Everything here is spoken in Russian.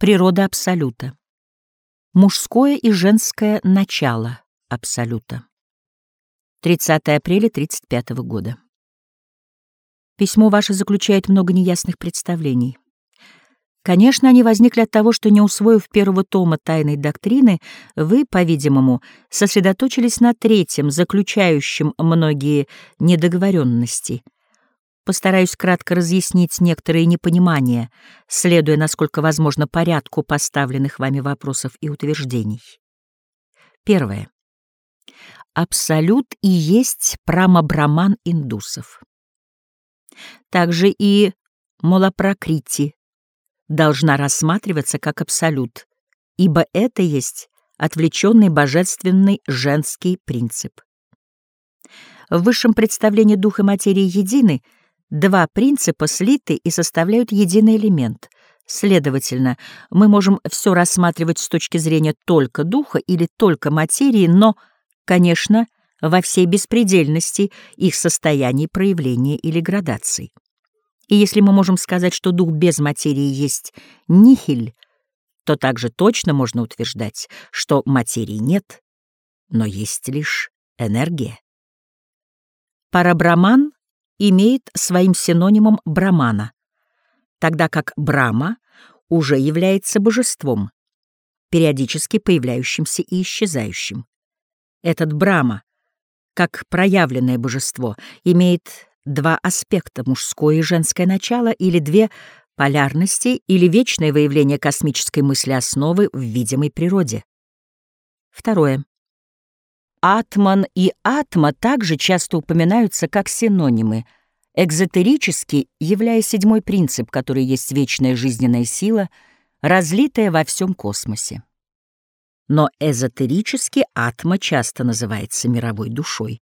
Природа Абсолюта. Мужское и женское начало Абсолюта. 30 апреля 35 года. Письмо ваше заключает много неясных представлений. Конечно, они возникли от того, что, не усвоив первого тома тайной доктрины, вы, по-видимому, сосредоточились на третьем, заключающем многие недоговоренности — Постараюсь кратко разъяснить некоторые непонимания, следуя, насколько возможно, порядку поставленных вами вопросов и утверждений. Первое. Абсолют и есть прамабраман индусов. Также и молапракрити должна рассматриваться как абсолют, ибо это есть отвлеченный божественный женский принцип. В высшем представлении духа материи едины — Два принципа слиты и составляют единый элемент. Следовательно, мы можем все рассматривать с точки зрения только духа или только материи, но, конечно, во всей беспредельности их состояний, проявления или градаций. И если мы можем сказать, что дух без материи есть нихиль, то также точно можно утверждать, что материи нет, но есть лишь энергия. Парабраман имеет своим синонимом Брамана, тогда как Брама уже является божеством, периодически появляющимся и исчезающим. Этот Брама, как проявленное божество, имеет два аспекта — мужское и женское начало или две полярности или вечное выявление космической мысли основы в видимой природе. Второе. Атман и атма также часто упоминаются как синонимы. Экзотерически являя седьмой принцип, который есть вечная жизненная сила, разлитая во всем космосе. Но эзотерически атма часто называется мировой душой.